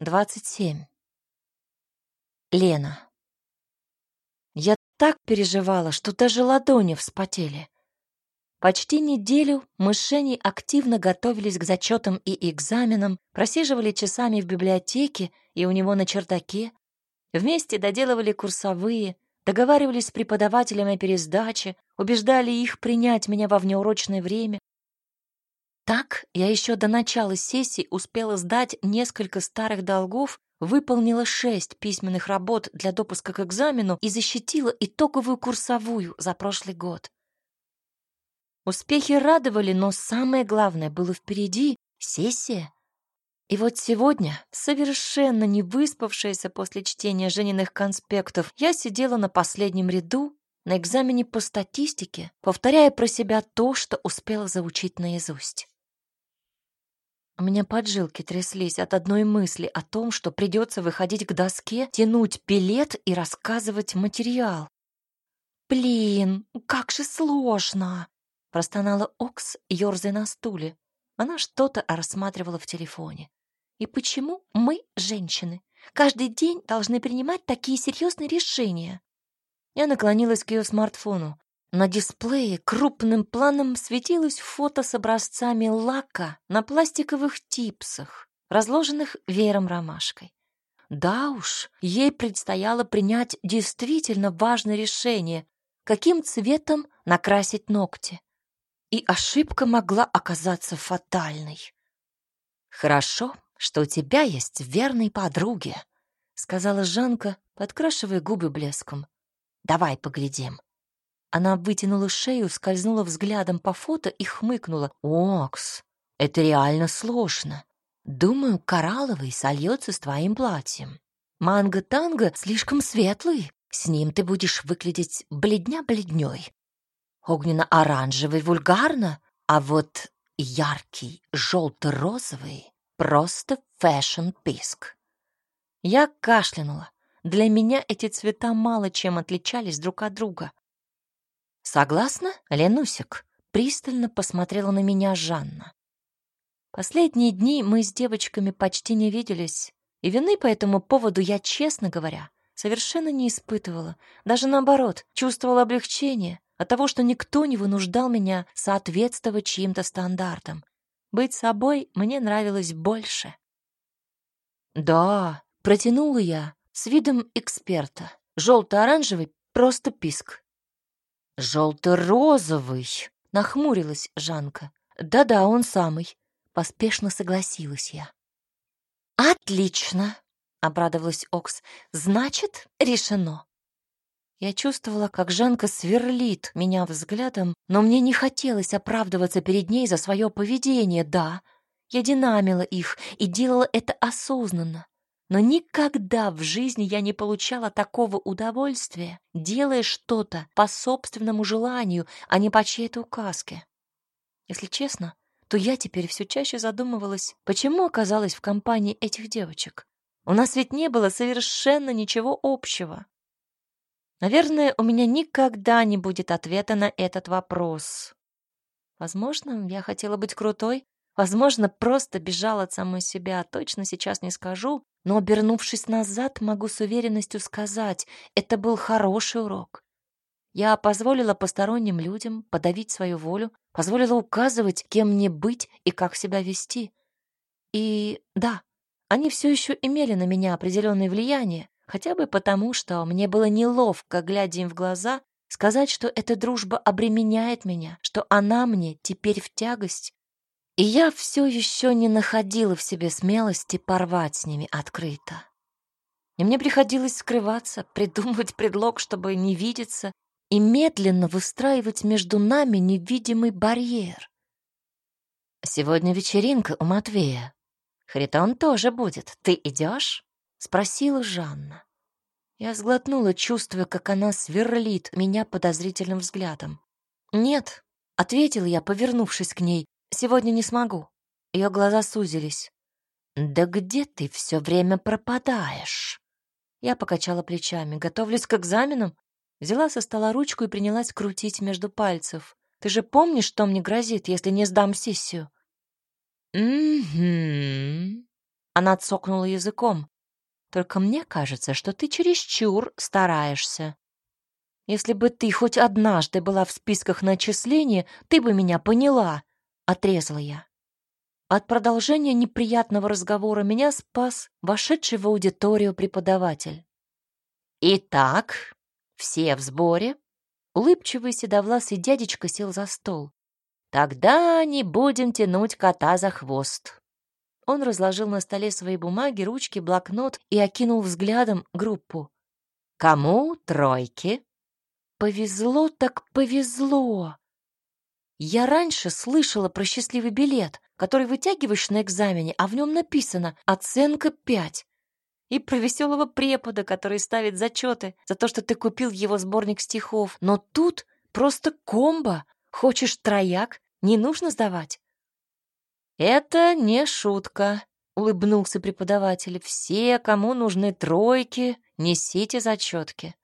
27. Лена. Я так переживала, что даже ладони вспотели. Почти неделю мы с Женей активно готовились к зачетам и экзаменам, просиживали часами в библиотеке и у него на чердаке, вместе доделывали курсовые, договаривались с преподавателями о пересдаче, убеждали их принять меня во внеурочное время, так я еще до начала сессии успела сдать несколько старых долгов, выполнила шесть письменных работ для допуска к экзамену и защитила итоговую курсовую за прошлый год. Успехи радовали, но самое главное было впереди — сессия. И вот сегодня, совершенно не выспавшаяся после чтения Жениных конспектов, я сидела на последнем ряду на экзамене по статистике, повторяя про себя то, что успела заучить наизусть. У меня поджилки тряслись от одной мысли о том, что придется выходить к доске, тянуть пилет и рассказывать материал. «Блин, как же сложно!» — простонала Окс, ерзая на стуле. Она что-то рассматривала в телефоне. «И почему мы, женщины, каждый день должны принимать такие серьезные решения?» Я наклонилась к ее смартфону. На дисплее крупным планом светилось фото с образцами лака на пластиковых типсах, разложенных веером ромашкой. Да уж, ей предстояло принять действительно важное решение, каким цветом накрасить ногти. И ошибка могла оказаться фатальной. «Хорошо, что у тебя есть верные подруги», — сказала Жанка, подкрашивая губы блеском. «Давай поглядим». Она вытянула шею, скользнула взглядом по фото и хмыкнула. «Окс, это реально сложно. Думаю, коралловый сольется с твоим платьем. Манго-танго слишком светлый, с ним ты будешь выглядеть бледня-бледней. Огненно-оранжевый вульгарно, а вот яркий желто-розовый просто фэшн-писк». Я кашлянула. Для меня эти цвета мало чем отличались друг от друга. «Согласна, Ленусик?» — пристально посмотрела на меня Жанна. Последние дни мы с девочками почти не виделись, и вины по этому поводу я, честно говоря, совершенно не испытывала. Даже наоборот, чувствовала облегчение от того, что никто не вынуждал меня соответствовать чьим-то стандартам. Быть собой мне нравилось больше. «Да», — протянула я с видом эксперта. «Желто-оранжевый — просто писк. «Желто-розовый!» — нахмурилась Жанка. «Да-да, он самый», — поспешно согласилась я. «Отлично!» — обрадовалась Окс. «Значит, решено!» Я чувствовала, как Жанка сверлит меня взглядом, но мне не хотелось оправдываться перед ней за свое поведение, да. Я динамила их и делала это осознанно. Но никогда в жизни я не получала такого удовольствия, делая что-то по собственному желанию, а не по чьей-то указке. Если честно, то я теперь все чаще задумывалась, почему оказалась в компании этих девочек. У нас ведь не было совершенно ничего общего. Наверное, у меня никогда не будет ответа на этот вопрос. Возможно, я хотела быть крутой, возможно, просто бежала от самой себя, точно сейчас не скажу, но, обернувшись назад, могу с уверенностью сказать, это был хороший урок. Я позволила посторонним людям подавить свою волю, позволила указывать, кем мне быть и как себя вести. И да, они все еще имели на меня определенное влияние, хотя бы потому, что мне было неловко, глядя им в глаза, сказать, что эта дружба обременяет меня, что она мне теперь в тягость, и я все еще не находила в себе смелости порвать с ними открыто. И мне приходилось скрываться, придумывать предлог, чтобы не видеться, и медленно выстраивать между нами невидимый барьер. «Сегодня вечеринка у Матвея. Харитон тоже будет. Ты идешь?» — спросила Жанна. Я сглотнула, чувствуя, как она сверлит меня подозрительным взглядом. «Нет», — ответила я, повернувшись к ней, Сегодня не смогу. Ее глаза сузились. Да где ты все время пропадаешь? Я покачала плечами, готовлюсь к экзаменам. Взяла со стола ручку и принялась крутить между пальцев. Ты же помнишь, что мне грозит, если не сдам сессию? Угу. Она цокнула языком. Только мне кажется, что ты чересчур стараешься. Если бы ты хоть однажды была в списках начисления, ты бы меня поняла, отрезала я. От продолжения неприятного разговора меня спас вошедший в аудиторию преподаватель. Итак, все в сборе. Улыбчивый седовласый дядечка сел за стол. Тогда не будем тянуть кота за хвост. Он разложил на столе свои бумаги, ручки, блокнот и окинул взглядом группу. Кому тройки? Повезло так повезло. Я раньше слышала про счастливый билет, который вытягиваешь на экзамене, а в нем написано «оценка 5». И про веселого препода, который ставит зачеты за то, что ты купил его сборник стихов. Но тут просто комбо. Хочешь трояк, не нужно сдавать. Это не шутка, улыбнулся преподаватель. Все, кому нужны тройки, несите зачетки.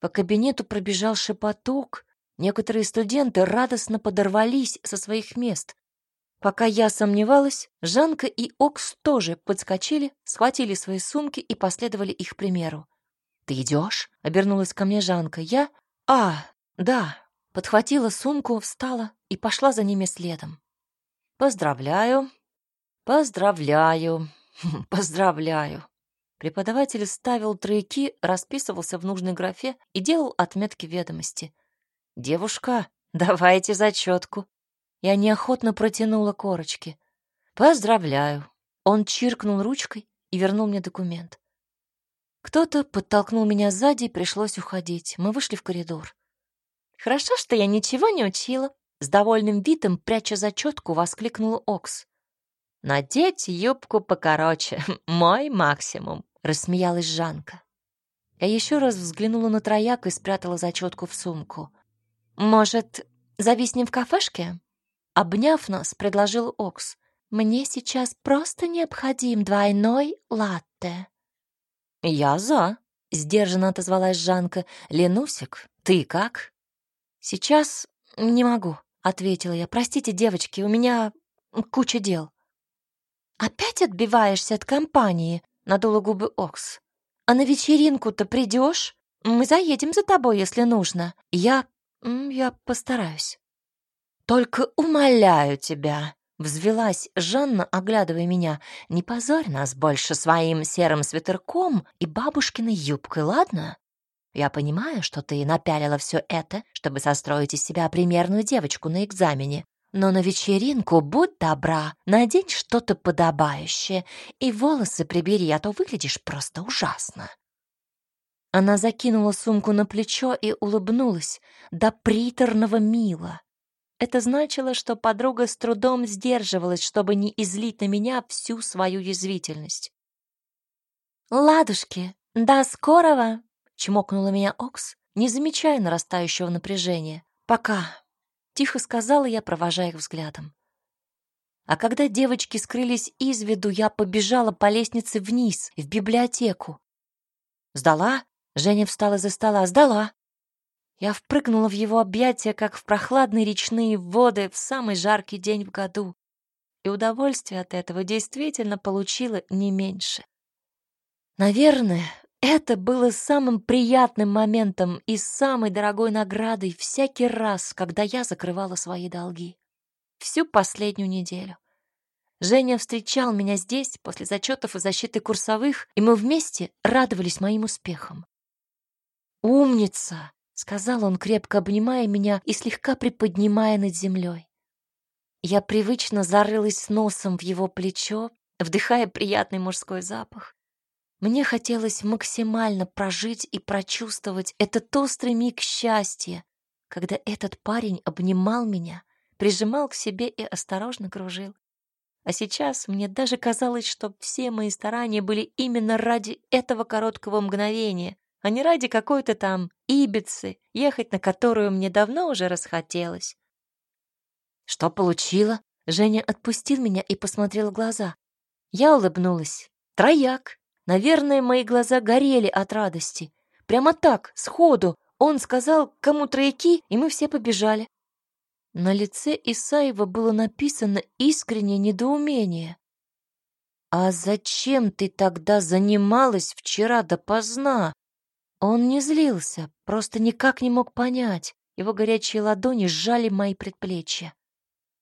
По кабинету пробежал шепоток. Некоторые студенты радостно подорвались со своих мест. Пока я сомневалась, Жанка и Окс тоже подскочили, схватили свои сумки и последовали их примеру. «Ты идешь?» — обернулась ко мне Жанка. «Я? А, да». Подхватила сумку, встала и пошла за ними следом. «Поздравляю, поздравляю, поздравляю». Преподаватель ставил тройки, расписывался в нужной графе и делал отметки ведомости. «Девушка, давайте зачетку». Я неохотно протянула корочки. «Поздравляю». Он чиркнул ручкой и вернул мне документ. Кто-то подтолкнул меня сзади, и пришлось уходить. Мы вышли в коридор. «Хорошо, что я ничего не учила», — с довольным видом, пряча зачетку, воскликнула Окс. «Надеть юбку покороче — мой максимум», — рассмеялась Жанка. Я еще раз взглянула на трояк и спрятала зачетку в сумку. «Может, зависнем в кафешке?» Обняв нас, предложил Окс. «Мне сейчас просто необходим двойной латте». «Я за», — сдержанно отозвалась Жанка. «Ленусик, ты как?» «Сейчас не могу», — ответила я. «Простите, девочки, у меня куча дел». «Опять отбиваешься от компании?» — надула губы Окс. «А на вечеринку-то придешь? Мы заедем за тобой, если нужно. Я... я постараюсь». «Только умоляю тебя», — взвелась Жанна, оглядывая меня, «не позорь нас больше своим серым свитерком и бабушкиной юбкой, ладно? Я понимаю, что ты напялила все это, чтобы состроить из себя примерную девочку на экзамене, но на вечеринку будь добра, надень что-то подобающее и волосы прибери, а то выглядишь просто ужасно». Она закинула сумку на плечо и улыбнулась до приторного мила. Это значило, что подруга с трудом сдерживалась, чтобы не излить на меня всю свою язвительность. «Ладушки, до скорого!» — чмокнула меня Окс, не замечая нарастающего напряжения. «Пока!» Тихо сказала я, провожая их взглядом. А когда девочки скрылись из виду, я побежала по лестнице вниз, в библиотеку. «Сдала?» Женя встала из-за стола. «Сдала!» Я впрыгнула в его объятия, как в прохладные речные воды в самый жаркий день в году. И удовольствие от этого действительно получила не меньше. Наверное, это было самым приятным моментом и самой дорогой наградой всякий раз, когда я закрывала свои долги. Всю последнюю неделю. Женя встречал меня здесь после зачетов и защиты курсовых, и мы вместе радовались моим успехам. «Умница!» — сказал он, крепко обнимая меня и слегка приподнимая над землей. Я привычно зарылась носом в его плечо, вдыхая приятный мужской запах. Мне хотелось максимально прожить и прочувствовать этот острый миг счастья, когда этот парень обнимал меня, прижимал к себе и осторожно кружил. А сейчас мне даже казалось, что все мои старания были именно ради этого короткого мгновения, а не ради какой-то там Ибицы, ехать на которую мне давно уже расхотелось. Что получила? Женя отпустил меня и посмотрел в глаза. Я улыбнулась. Трояк. Наверное, мои глаза горели от радости. Прямо так, сходу. Он сказал, кому трояки, и мы все побежали. На лице Исаева было написано искреннее недоумение. «А зачем ты тогда занималась вчера допоздна?» Он не злился, просто никак не мог понять. Его горячие ладони сжали мои предплечья.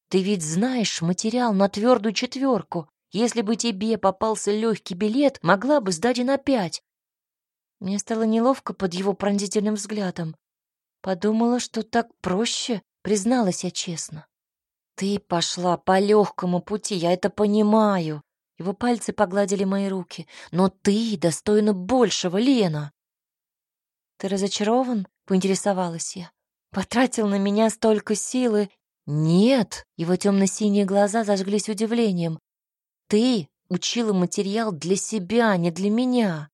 «Ты ведь знаешь материал на твердую четверку. Если бы тебе попался легкий билет, могла бы сдать и на пять». Мне стало неловко под его пронзительным взглядом. Подумала, что так проще, призналась я честно. Ты пошла по легкому пути, я это понимаю. Его пальцы погладили мои руки. Но ты достойна большего, Лена. Ты разочарован? Поинтересовалась я. Потратил на меня столько силы. Нет, его темно-синие глаза зажглись удивлением. Ты учила материал для себя, а не для меня.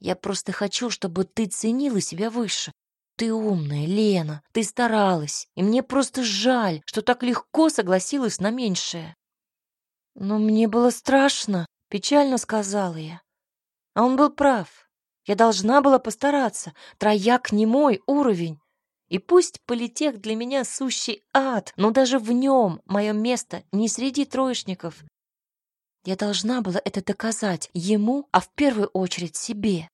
Я просто хочу, чтобы ты ценила себя выше. Ты умная, Лена, ты старалась, и мне просто жаль, что так легко согласилась на меньшее. Но мне было страшно, печально сказала я. А он был прав. Я должна была постараться. Трояк не мой уровень. И пусть политех для меня сущий ад, но даже в нем мое место не среди троечников. Я должна была это доказать ему, а в первую очередь себе.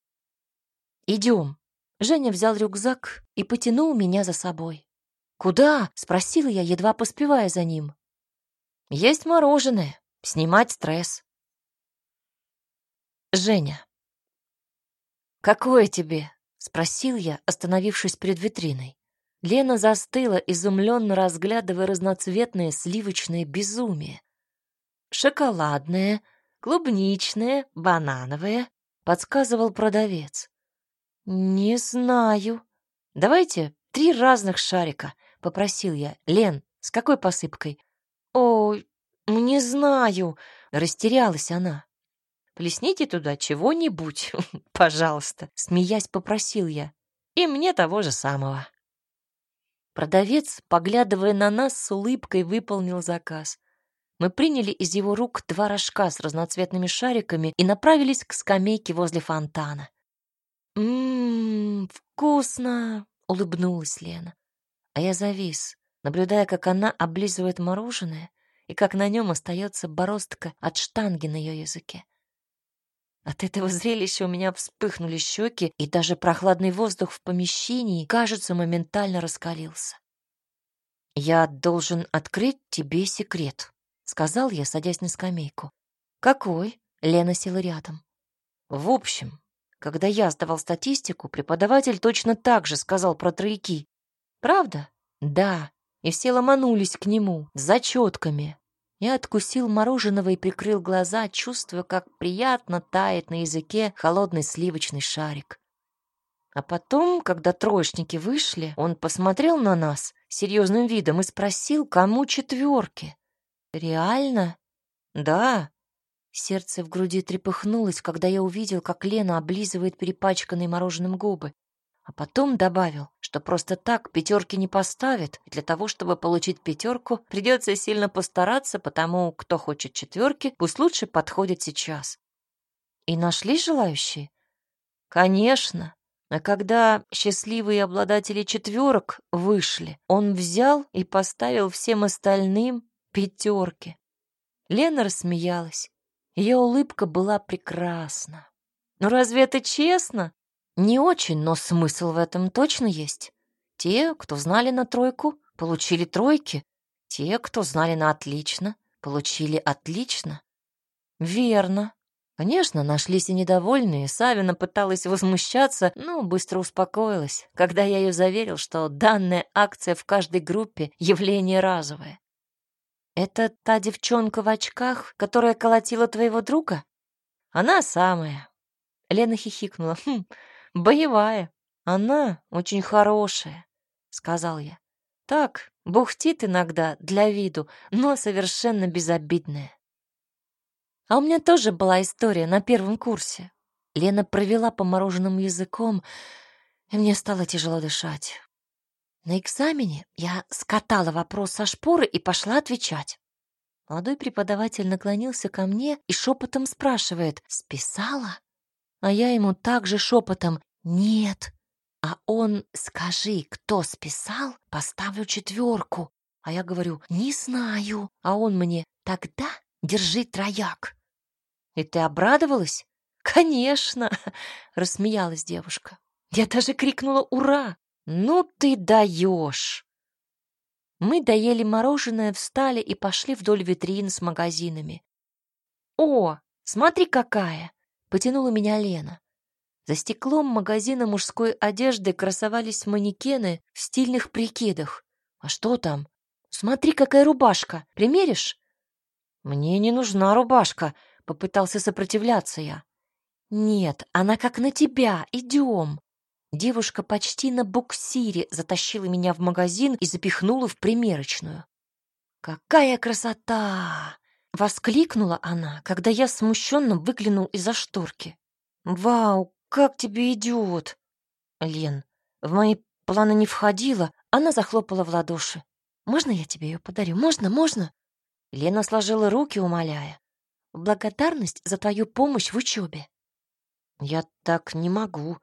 Идем. Женя взял рюкзак и потянул меня за собой. «Куда?» — спросила я, едва поспевая за ним. «Есть мороженое. Снимать стресс». Женя. «Какое тебе?» — спросил я, остановившись перед витриной. Лена застыла, изумленно разглядывая разноцветное сливочное безумие. «Шоколадное, клубничное, банановое», — подсказывал продавец. «Не знаю. Давайте три разных шарика», — попросил я. «Лен, с какой посыпкой?» «Ой, не знаю», — растерялась она. «Плесните туда чего-нибудь, пожалуйста», — смеясь попросил я. «И мне того же самого». Продавец, поглядывая на нас, с улыбкой выполнил заказ. Мы приняли из его рук два рожка с разноцветными шариками и направились к скамейке возле фонтана. «Ммм, вкусно!» — улыбнулась Лена. А я завис, наблюдая, как она облизывает мороженое и как на нем остается бороздка от штанги на ее языке. От этого зрелища у меня вспыхнули щеки, и даже прохладный воздух в помещении, кажется, моментально раскалился. «Я должен открыть тебе секрет», — сказал я, садясь на скамейку. «Какой?» — Лена села рядом. «В общем, когда я сдавал статистику, преподаватель точно так же сказал про тройки. Правда? Да. И все ломанулись к нему с зачетками. Я откусил мороженого и прикрыл глаза, чувствуя, как приятно тает на языке холодный сливочный шарик. А потом, когда троечники вышли, он посмотрел на нас серьезным видом и спросил, кому четверки. «Реально?» «Да», Сердце в груди трепыхнулось, когда я увидел, как Лена облизывает перепачканные мороженым губы. А потом добавил, что просто так пятерки не поставит, и для того, чтобы получить пятерку, придется сильно постараться, потому кто хочет четверки, пусть лучше подходит сейчас. И нашли желающие? Конечно. А когда счастливые обладатели четверок вышли, он взял и поставил всем остальным пятерки. Лена рассмеялась. Ее улыбка была прекрасна. Но разве это честно? Не очень, но смысл в этом точно есть. Те, кто знали на тройку, получили тройки. Те, кто знали на отлично, получили отлично. Верно. Конечно, нашлись и недовольные. Савина пыталась возмущаться, но быстро успокоилась, когда я ее заверил, что данная акция в каждой группе — явление разовое. «Это та девчонка в очках, которая колотила твоего друга?» «Она самая». Лена хихикнула. «Хм, боевая. Она очень хорошая», — сказал я. «Так, бухтит иногда для виду, но совершенно безобидная». А у меня тоже была история на первом курсе. Лена провела по мороженому языком, и мне стало тяжело дышать. На экзамене я скатала вопрос со шпоры и пошла отвечать. Молодой преподаватель наклонился ко мне и шепотом спрашивает «Списала?» А я ему также шепотом «Нет». А он «Скажи, кто списал? Поставлю четверку». А я говорю «Не знаю». А он мне «Тогда держи трояк». И ты обрадовалась? Конечно, рассмеялась девушка. Я даже крикнула «Ура!» Ну ты даешь! Мы доели мороженое, встали и пошли вдоль витрин с магазинами. «О, смотри какая!» — потянула меня Лена. За стеклом магазина мужской одежды красовались манекены в стильных прикидах. «А что там? Смотри, какая рубашка! Примеришь?» «Мне не нужна рубашка», — попытался сопротивляться я. «Нет, она как на тебя, идем!» Девушка почти на буксире затащила меня в магазин и запихнула в примерочную. «Какая красота!» — воскликнула она, когда я смущенно выглянул из-за шторки. «Вау, как тебе идет!» «Лен, в мои планы не входила», — она захлопала в ладоши. «Можно я тебе ее подарю? Можно, можно?» Лена сложила руки, умоляя. «В благодарность за твою помощь в учебе». «Я так не могу»,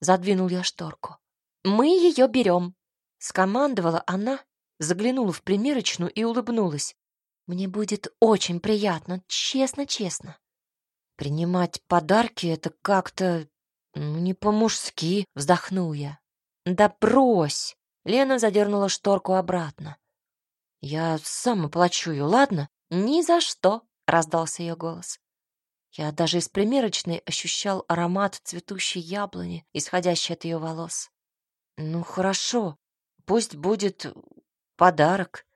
Задвинул я шторку. «Мы ее берем!» Скомандовала она, заглянула в примерочную и улыбнулась. «Мне будет очень приятно, честно-честно». «Принимать подарки — это как-то... ну, не по-мужски», — вздохнул я. «Да брось!» — Лена задернула шторку обратно. «Я сам оплачу ее, ладно?» «Ни за что!» — раздался ее голос. Я даже из примерочной ощущал аромат цветущей яблони, исходящий от ее волос. Ну, хорошо, пусть будет подарок.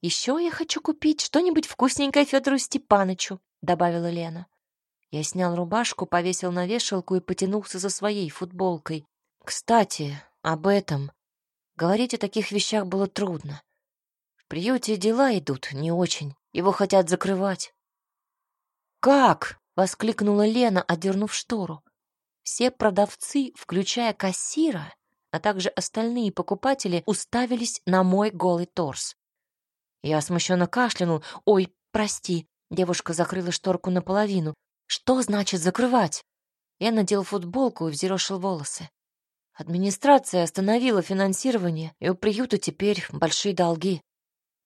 Еще я хочу купить что-нибудь вкусненькое Федору Степанычу, добавила Лена. Я снял рубашку, повесил на вешалку и потянулся за своей футболкой. Кстати, об этом. Говорить о таких вещах было трудно. В приюте дела идут не очень. Его хотят закрывать. «Как?» — воскликнула Лена, одернув штору. Все продавцы, включая кассира, а также остальные покупатели, уставились на мой голый торс. Я смущенно кашлянул. «Ой, прости». Девушка закрыла шторку наполовину. «Что значит закрывать?» Я надел футболку и взъерошил волосы. Администрация остановила финансирование, и у приюта теперь большие долги.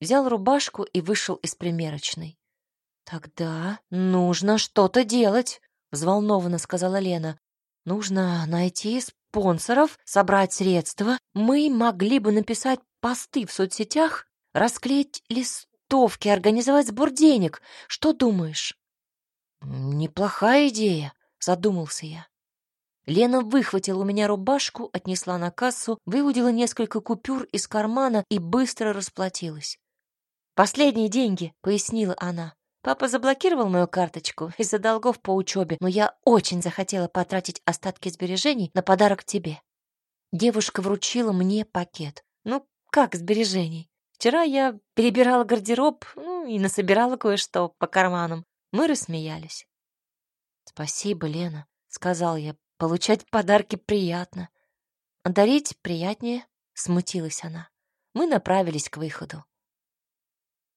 Взял рубашку и вышел из примерочной. «Тогда нужно что-то делать», — взволнованно сказала Лена. «Нужно найти спонсоров, собрать средства. Мы могли бы написать посты в соцсетях, расклеить листовки, организовать сбор денег. Что думаешь?» «Неплохая идея», — задумался я. Лена выхватила у меня рубашку, отнесла на кассу, выудила несколько купюр из кармана и быстро расплатилась. «Последние деньги», — пояснила она. Папа заблокировал мою карточку из-за долгов по учебе, но я очень захотела потратить остатки сбережений на подарок тебе. Девушка вручила мне пакет. Ну, как сбережений? Вчера я перебирала гардероб ну, и насобирала кое-что по карманам. Мы рассмеялись. «Спасибо, Лена», — сказал я. «Получать подарки приятно». «А дарить приятнее», — смутилась она. Мы направились к выходу.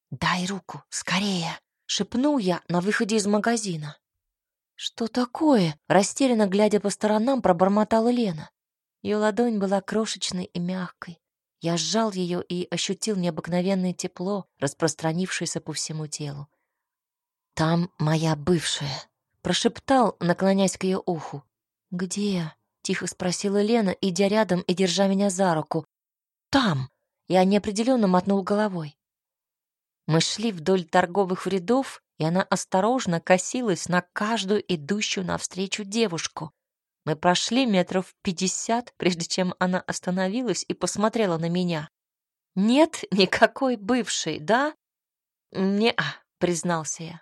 «Дай руку, скорее!» — шепнул я на выходе из магазина. «Что такое?» — растерянно глядя по сторонам, пробормотала Лена. Ее ладонь была крошечной и мягкой. Я сжал ее и ощутил необыкновенное тепло, распространившееся по всему телу. «Там моя бывшая», — прошептал, наклоняясь к ее уху. «Где?» — тихо спросила Лена, идя рядом и держа меня за руку. «Там!» — я неопределенно мотнул головой. Мы шли вдоль торговых рядов, и она осторожно косилась на каждую идущую навстречу девушку. Мы прошли метров пятьдесят, прежде чем она остановилась и посмотрела на меня. «Нет никакой бывшей, да?» «Не-а», признался я.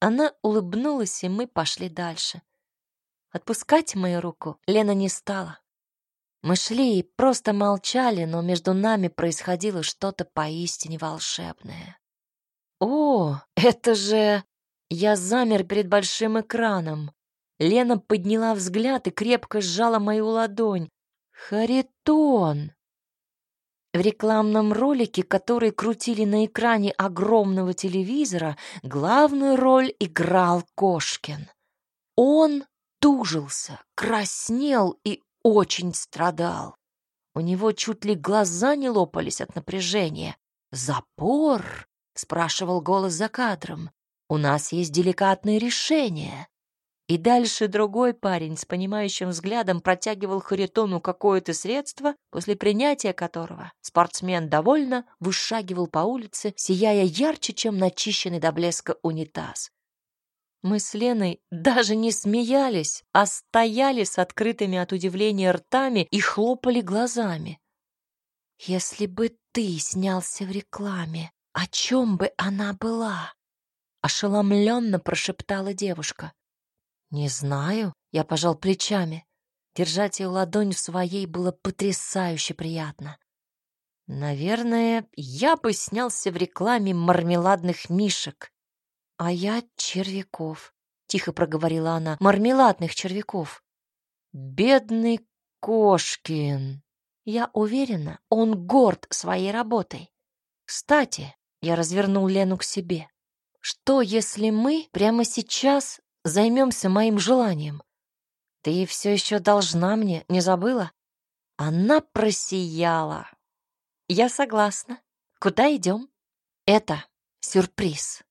Она улыбнулась, и мы пошли дальше. Отпускать мою руку Лена не стала. Мы шли и просто молчали, но между нами происходило что-то поистине волшебное. «О, это же...» Я замер перед большим экраном. Лена подняла взгляд и крепко сжала мою ладонь. «Харитон!» В рекламном ролике, который крутили на экране огромного телевизора, главную роль играл Кошкин. Он тужился, краснел и очень страдал. У него чуть ли глаза не лопались от напряжения. Запор — спрашивал голос за кадром. У нас есть деликатные решения. И дальше другой парень с понимающим взглядом протягивал Харитону какое-то средство, после принятия которого спортсмен довольно вышагивал по улице, сияя ярче, чем начищенный до блеска унитаз. Мы с Леной даже не смеялись, а стояли с открытыми от удивления ртами и хлопали глазами. «Если бы ты снялся в рекламе, о чем бы она была?» Ошеломленно прошептала девушка. «Не знаю», — я пожал плечами. Держать ее ладонь в своей было потрясающе приятно. Наверное, я бы снялся в рекламе мармеладных мишек. А я червяков, тихо проговорила она, мармеладных червяков. Бедный Кошкин. Я уверена, он горд своей работой. Кстати, я развернул Лену к себе. Что, если мы прямо сейчас займемся моим желанием. Ты все еще должна мне, не забыла? Она просияла. Я согласна. Куда идем? Это сюрприз.